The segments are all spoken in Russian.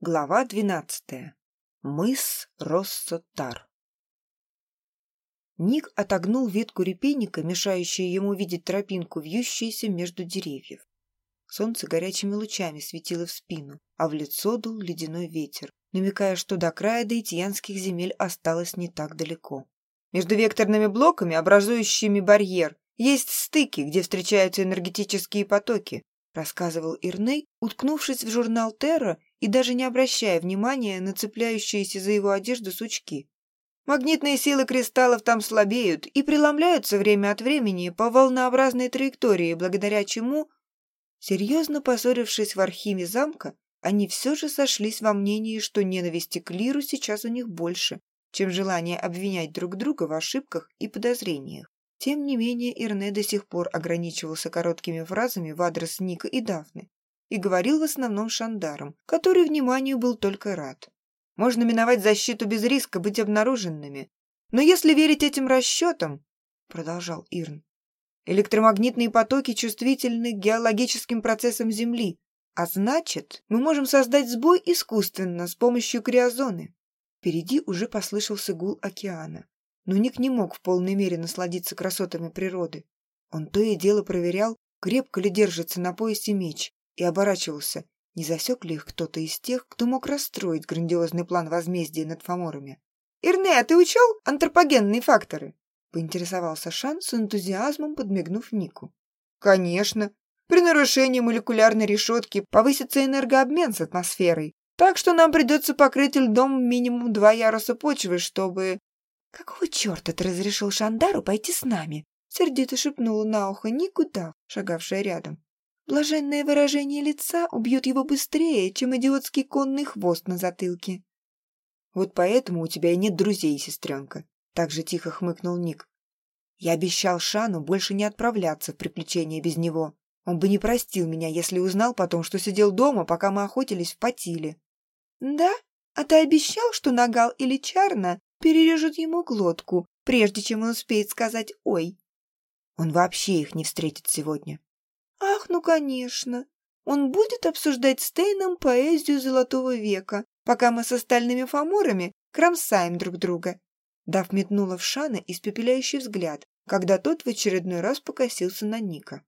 Глава двенадцатая. Мыс Россотар. Ник отогнул ветку репейника, мешающую ему видеть тропинку, вьющуюся между деревьев. Солнце горячими лучами светило в спину, а в лицо дул ледяной ветер, намекая, что до края даитьянских земель осталось не так далеко. Между векторными блоками, образующими барьер, есть стыки, где встречаются энергетические потоки, рассказывал Ирней, уткнувшись в журнал Терра и даже не обращая внимания на цепляющиеся за его одежду сучки. Магнитные силы кристаллов там слабеют и преломляются время от времени по волнообразной траектории, благодаря чему, серьезно поссорившись в архиве замка, они все же сошлись во мнении, что ненависти к Лиру сейчас у них больше, чем желание обвинять друг друга в ошибках и подозрениях. Тем не менее, Ирне до сих пор ограничивался короткими фразами в адрес Ника и Дафны и говорил в основном Шандаром, который вниманию был только рад. Можно миновать защиту без риска быть обнаруженными. Но если верить этим расчетам, продолжал Ирн, электромагнитные потоки чувствительны к геологическим процессам Земли, а значит, мы можем создать сбой искусственно с помощью криозоны. Впереди уже послышался гул океана но Ник не мог в полной мере насладиться красотами природы. Он то и дело проверял, крепко ли держится на поясе меч, и оборачивался, не засек ли их кто-то из тех, кто мог расстроить грандиозный план возмездия над фаморами. «Ирне, а ты учел антропогенные факторы?» — поинтересовался Шан с энтузиазмом, подмигнув Нику. «Конечно. При нарушении молекулярной решетки повысится энергообмен с атмосферой, так что нам придется покрыть льдом минимум два яруса почвы, чтобы «Какого черта ты разрешил Шандару пойти с нами?» Сердито шепнула на ухо никуда, шагавшая рядом. Блаженное выражение лица убьет его быстрее, чем идиотский конный хвост на затылке. «Вот поэтому у тебя и нет друзей, сестренка», — так же тихо хмыкнул Ник. «Я обещал Шану больше не отправляться в приключения без него. Он бы не простил меня, если узнал потом, что сидел дома, пока мы охотились в Патиле». «Да? А ты обещал, что Нагал или Чарна перережут ему глотку, прежде чем он успеет сказать «Ой». Он вообще их не встретит сегодня. Ах, ну конечно. Он будет обсуждать с Тейном поэзию Золотого века, пока мы с остальными фаморами кромсаем друг друга. Дав метнула в Шана испепеляющий взгляд, когда тот в очередной раз покосился на Ника.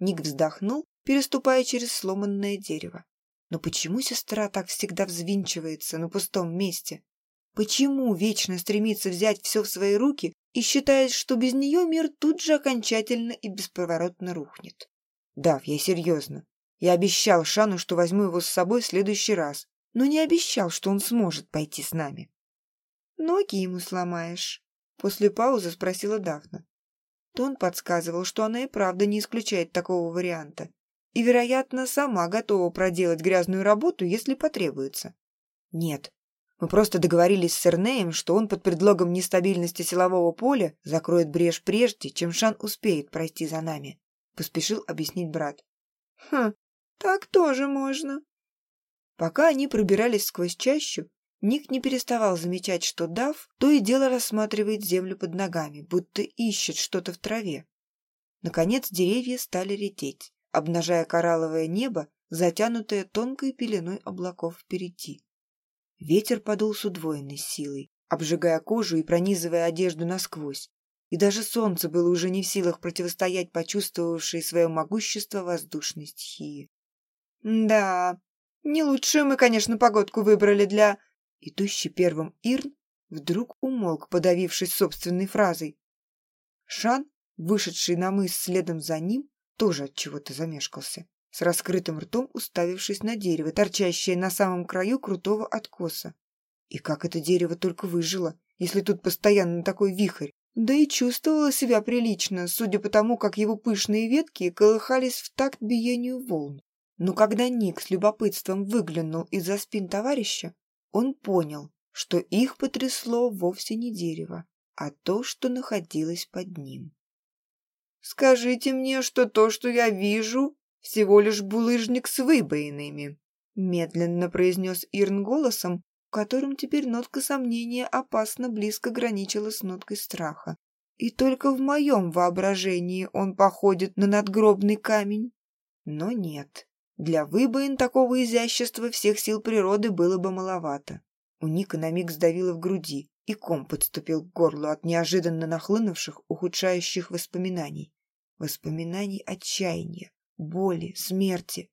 Ник вздохнул, переступая через сломанное дерево. Но почему сестра так всегда взвинчивается на пустом месте? Почему вечно стремится взять все в свои руки и считает, что без нее мир тут же окончательно и бесповоротно рухнет? Дав, я серьезно. Я обещал Шану, что возьму его с собой в следующий раз, но не обещал, что он сможет пойти с нами. «Ноги ему сломаешь?» После паузы спросила Дафна. Тон подсказывал, что она и правда не исключает такого варианта и, вероятно, сама готова проделать грязную работу, если потребуется. «Нет, мы просто договорились с Эрнеем, что он под предлогом нестабильности силового поля закроет брешь прежде, чем Шан успеет пройти за нами», — поспешил объяснить брат. «Хм, так тоже можно». Пока они пробирались сквозь чащу, Ник не переставал замечать, что Дав то и дело рассматривает землю под ногами, будто ищет что-то в траве. Наконец деревья стали редеть, обнажая коралловое небо, затянутое тонкой пеленой облаков впереди. Ветер подул с удвоенной силой, обжигая кожу и пронизывая одежду насквозь. И даже солнце было уже не в силах противостоять почувствовавшей свое могущество воздушной стихии. «Да, не лучшую мы, конечно, погодку выбрали для...» Идущий первым Ирн вдруг умолк, подавившись собственной фразой. Шан, вышедший на мыс следом за ним, тоже от чего-то замешкался с раскрытым ртом уставившись на дерево, торчащее на самом краю крутого откоса. И как это дерево только выжило, если тут постоянно такой вихрь? Да и чувствовало себя прилично, судя по тому, как его пышные ветки колыхались в такт биению волн. Но когда Ник с любопытством выглянул из-за спин товарища, он понял, что их потрясло вовсе не дерево, а то, что находилось под ним. «Скажите мне, что то, что я вижу, всего лишь булыжник с выбоинами», медленно произнес Ирн голосом, котором теперь нотка сомнения опасно близко граничила с ноткой страха. И только в моем воображении он походит на надгробный камень. Но нет, Для выбоин такого изящества всех сил природы было бы маловато. У Ника на миг сдавило в груди, и ком подступил к горлу от неожиданно нахлынувших, ухудшающих воспоминаний. Воспоминаний отчаяния, боли, смерти.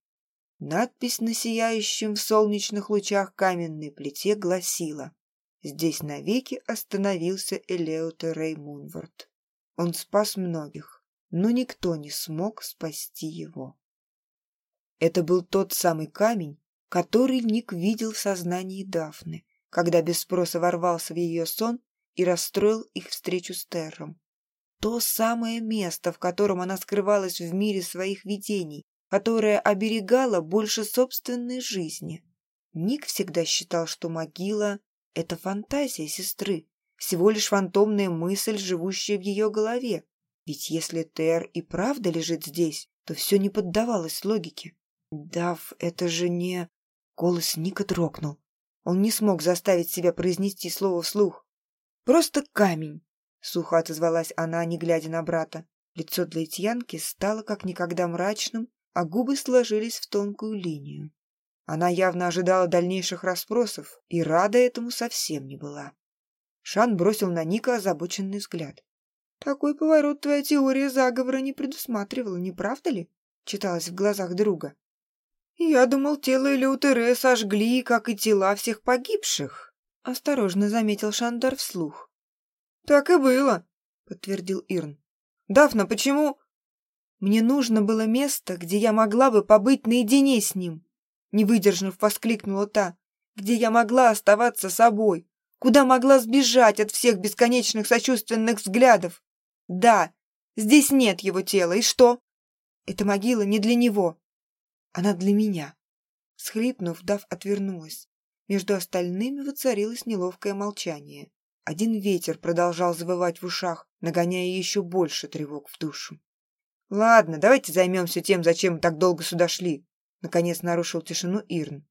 Надпись на сияющем в солнечных лучах каменной плите гласила «Здесь навеки остановился Элеута Реймунвард». Он спас многих, но никто не смог спасти его. Это был тот самый камень, который Ник видел в сознании Дафны, когда без спроса ворвался в ее сон и расстроил их встречу с Терром. То самое место, в котором она скрывалась в мире своих видений, которое оберегало больше собственной жизни. Ник всегда считал, что могила — это фантазия сестры, всего лишь фантомная мысль, живущая в ее голове. Ведь если Тер и правда лежит здесь, то все не поддавалось логике. «Дав, это же не...» Голос Ника дрогнул. Он не смог заставить себя произнести слово вслух. «Просто камень!» Сухо отозвалась она, не глядя на брата. Лицо для Итьянки стало как никогда мрачным, а губы сложились в тонкую линию. Она явно ожидала дальнейших расспросов и рада этому совсем не была. Шан бросил на Ника озабоченный взгляд. «Такой поворот твоя теория заговора не предусматривала, не правда ли?» читалось в глазах друга. «Я думал, тело Элеутере сожгли, как и тела всех погибших», — осторожно заметил Шандар вслух. «Так и было», — подтвердил Ирн. «Дафна, почему...» «Мне нужно было место, где я могла бы побыть наедине с ним», — не выдержав, воскликнула та, «где я могла оставаться собой, куда могла сбежать от всех бесконечных сочувственных взглядов. Да, здесь нет его тела, и что? Эта могила не для него, она для меня. Схлипнув, Дав отвернулась. Между остальными воцарилось неловкое молчание. Один ветер продолжал завывать в ушах, нагоняя еще больше тревог в душу. «Ладно, давайте займемся тем, зачем мы так долго сюда шли», наконец нарушил тишину Ирн.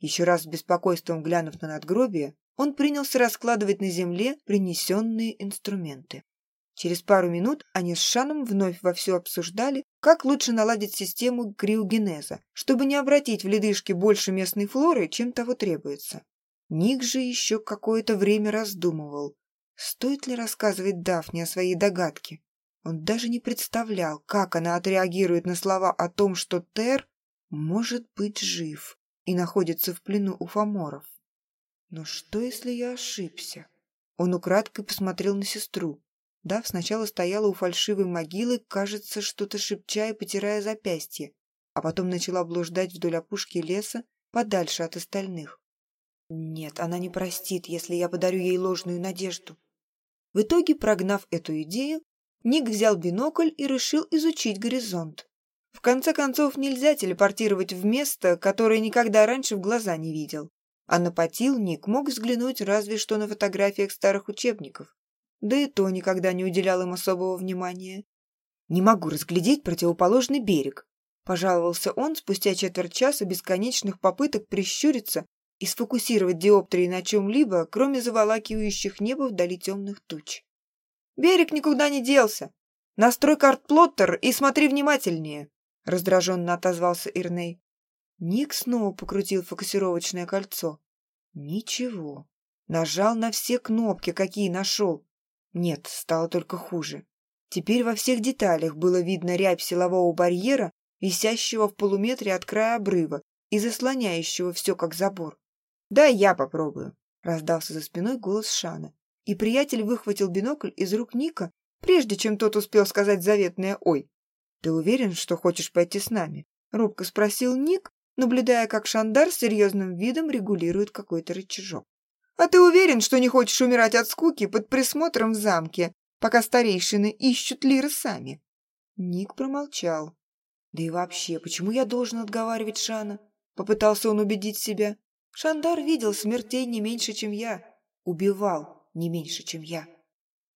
Еще раз с беспокойством глянув на надгробие, он принялся раскладывать на земле принесенные инструменты. Через пару минут они с Шаном вновь вовсю обсуждали, как лучше наладить систему криогенеза, чтобы не обратить в ледышки больше местной флоры, чем того требуется. Ник же еще какое-то время раздумывал, стоит ли рассказывать Дафне о своей догадке. Он даже не представлял, как она отреагирует на слова о том, что Тер может быть жив и находится в плену у фаморов. Но что, если я ошибся? Он украдкой посмотрел на сестру. Дав сначала стояла у фальшивой могилы, кажется, что-то шепча и потирая запястье, а потом начала блуждать вдоль опушки леса, подальше от остальных. Нет, она не простит, если я подарю ей ложную надежду. В итоге, прогнав эту идею, Ник взял бинокль и решил изучить горизонт. В конце концов, нельзя телепортировать в место, которое никогда раньше в глаза не видел. А на Патил Ник мог взглянуть разве что на фотографиях старых учебников да и то никогда не уделял им особого внимания. «Не могу разглядеть противоположный берег», — пожаловался он спустя четверть часа бесконечных попыток прищуриться и сфокусировать диоптрии на чем-либо, кроме заволакивающих небо вдали темных туч. «Берег никуда не делся. Настрой карт-плоттер и смотри внимательнее», — раздраженно отозвался Ирней. Ник снова покрутил фокусировочное кольцо. Ничего. Нажал на все кнопки, какие нашел. Нет, стало только хуже. Теперь во всех деталях было видно рябь силового барьера, висящего в полуметре от края обрыва и заслоняющего все как забор. «Да, я попробую», — раздался за спиной голос Шана. И приятель выхватил бинокль из рук Ника, прежде чем тот успел сказать заветное «Ой». «Ты уверен, что хочешь пойти с нами?» — робко спросил Ник, наблюдая, как Шандар с серьезным видом регулирует какой-то рычажок. А ты уверен, что не хочешь умирать от скуки под присмотром в замке, пока старейшины ищут Лиры сами?» Ник промолчал. «Да и вообще, почему я должен отговаривать Шана?» Попытался он убедить себя. Шандар видел смертей не меньше, чем я. Убивал не меньше, чем я.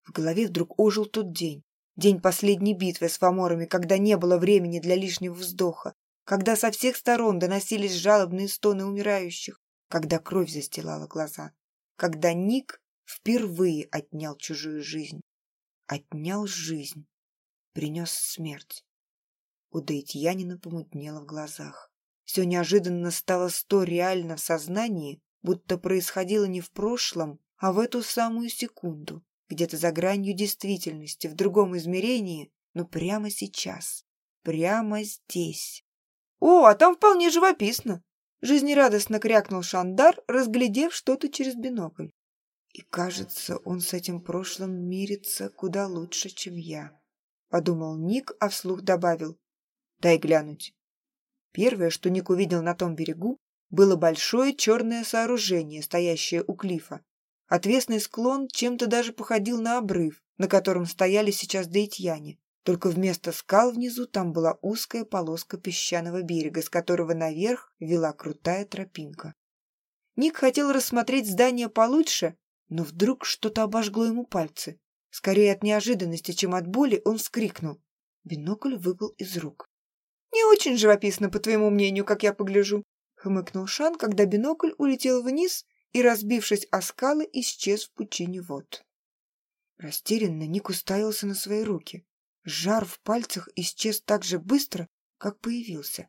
В голове вдруг ожил тот день. День последней битвы с фаморами, когда не было времени для лишнего вздоха, когда со всех сторон доносились жалобные стоны умирающих, когда кровь застилала глаза когда Ник впервые отнял чужую жизнь. Отнял жизнь. Принес смерть. У Дейтьянина помутнело в глазах. Все неожиданно стало сто реально в сознании, будто происходило не в прошлом, а в эту самую секунду, где-то за гранью действительности, в другом измерении, но прямо сейчас, прямо здесь. «О, а там вполне живописно!» Жизнерадостно крякнул Шандар, разглядев что-то через бинокль. И кажется, он с этим прошлым мирится куда лучше, чем я. Подумал Ник, а вслух добавил. Дай глянуть. Первое, что Ник увидел на том берегу, было большое черное сооружение, стоящее у клифа. Отвесный склон чем-то даже походил на обрыв, на котором стояли сейчас дейтьяне. Только вместо скал внизу там была узкая полоска песчаного берега, с которого наверх вела крутая тропинка. Ник хотел рассмотреть здание получше, но вдруг что-то обожгло ему пальцы. Скорее от неожиданности, чем от боли, он вскрикнул. Бинокль выпал из рук. «Не очень живописно, по твоему мнению, как я погляжу», — хмыкнул Шан, когда бинокль улетел вниз и, разбившись о скалы, исчез в пучине вод. Растерянно Ник уставился на свои руки. Жар в пальцах исчез так же быстро, как появился.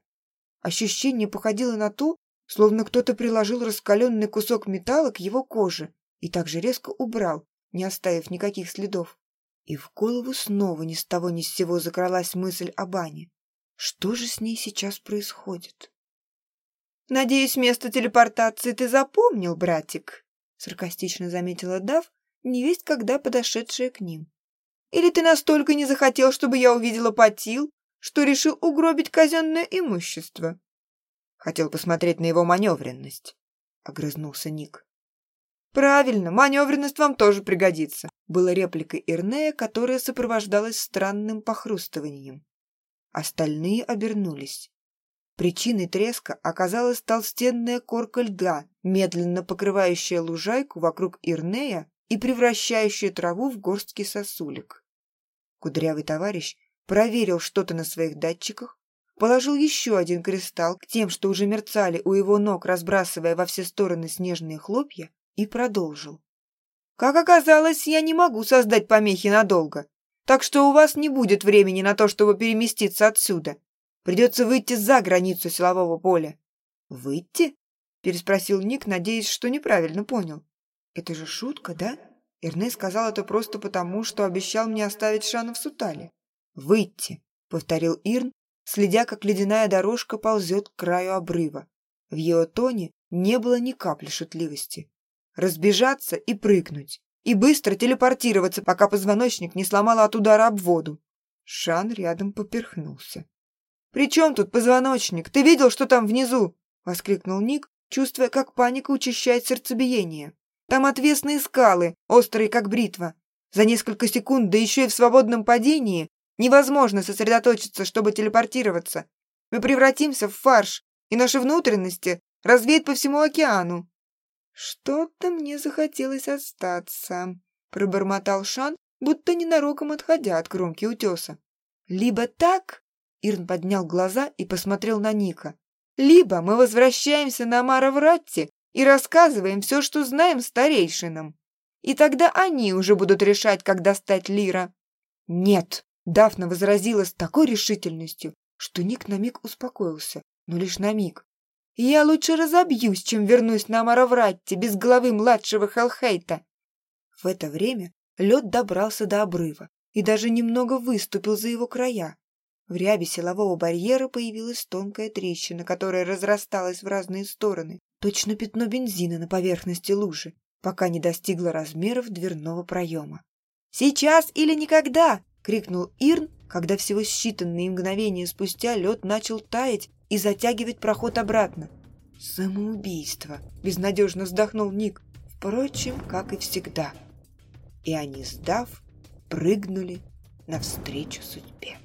Ощущение походило на то, словно кто-то приложил раскаленный кусок металла к его коже и так же резко убрал, не оставив никаких следов. И в голову снова ни с того ни с сего закралась мысль о бане. Что же с ней сейчас происходит? «Надеюсь, место телепортации ты запомнил, братик?» саркастично заметила Дав, невесть когда подошедшая к ним. Или ты настолько не захотел, чтобы я увидела Патил, что решил угробить казенное имущество?» «Хотел посмотреть на его маневренность», — огрызнулся Ник. «Правильно, маневренность вам тоже пригодится», — была реплика Ирнея, которая сопровождалась странным похрустыванием. Остальные обернулись. Причиной треска оказалась толстенная корка льда, медленно покрывающая лужайку вокруг Ирнея и превращающая траву в горстки сосулек. Кудрявый товарищ проверил что-то на своих датчиках, положил еще один кристалл к тем, что уже мерцали у его ног, разбрасывая во все стороны снежные хлопья, и продолжил. «Как оказалось, я не могу создать помехи надолго, так что у вас не будет времени на то, чтобы переместиться отсюда. Придется выйти за границу силового поля». «Выйти?» – переспросил Ник, надеясь, что неправильно понял. «Это же шутка, да?» Эрне сказал это просто потому, что обещал мне оставить Шана в Сутале. «Выйти», — повторил Ирн, следя, как ледяная дорожка ползет к краю обрыва. В его тоне не было ни капли шутливости. «Разбежаться и прыгнуть. И быстро телепортироваться, пока позвоночник не сломало от удара об воду». Шан рядом поперхнулся. «При чем тут позвоночник? Ты видел, что там внизу?» — воскликнул Ник, чувствуя, как паника учащает сердцебиение. Там отвесные скалы, острые как бритва. За несколько секунд, да еще и в свободном падении, невозможно сосредоточиться, чтобы телепортироваться. Мы превратимся в фарш, и наши внутренности развеют по всему океану. «Что-то мне захотелось остаться», — пробормотал Шан, будто ненароком отходя от кромки утеса. «Либо так...» — Ирн поднял глаза и посмотрел на Ника. «Либо мы возвращаемся на Маравратти и рассказываем все, что знаем старейшинам. И тогда они уже будут решать, как достать Лира». «Нет!» — Дафна возразила с такой решительностью, что Ник на миг успокоился, но лишь на миг. «Я лучше разобьюсь, чем вернусь на Маравратте без головы младшего Хелхейта». В это время лед добрался до обрыва и даже немного выступил за его края. В рябе силового барьера появилась тонкая трещина, которая разрасталась в разные стороны, точно пятно бензина на поверхности лужи, пока не достигло размеров дверного проема. «Сейчас или никогда!» — крикнул Ирн, когда всего считанные мгновения спустя лед начал таять и затягивать проход обратно. «Самоубийство!» — безнадежно вздохнул Ник. Впрочем, как и всегда. И они, сдав, прыгнули навстречу судьбе.